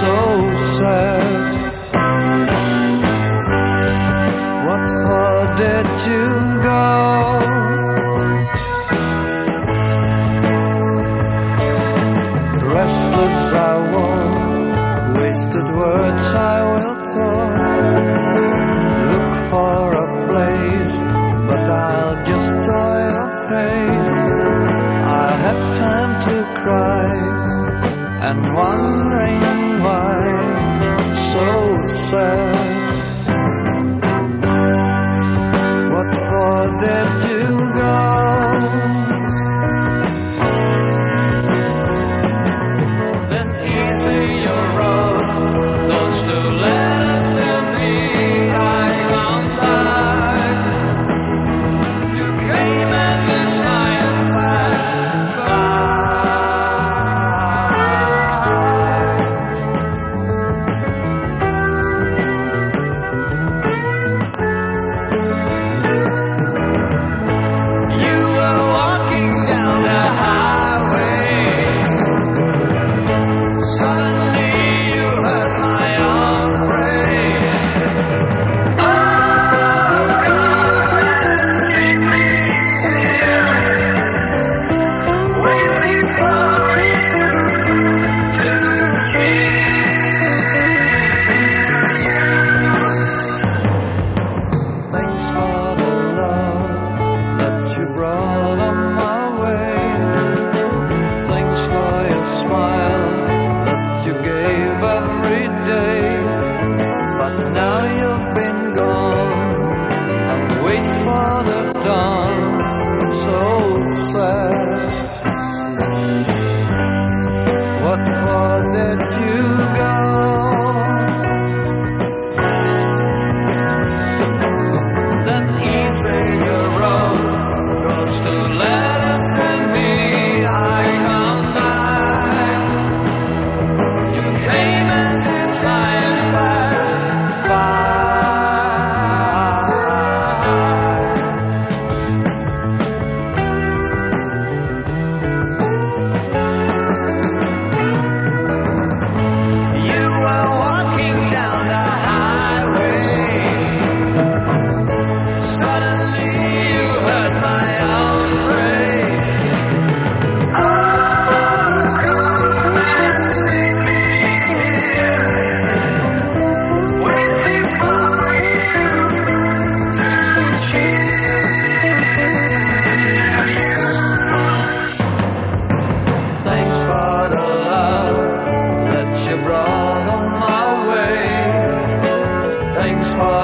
so sad. What for did you? And wondering why so sad.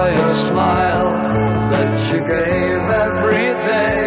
your smile that you gave every day.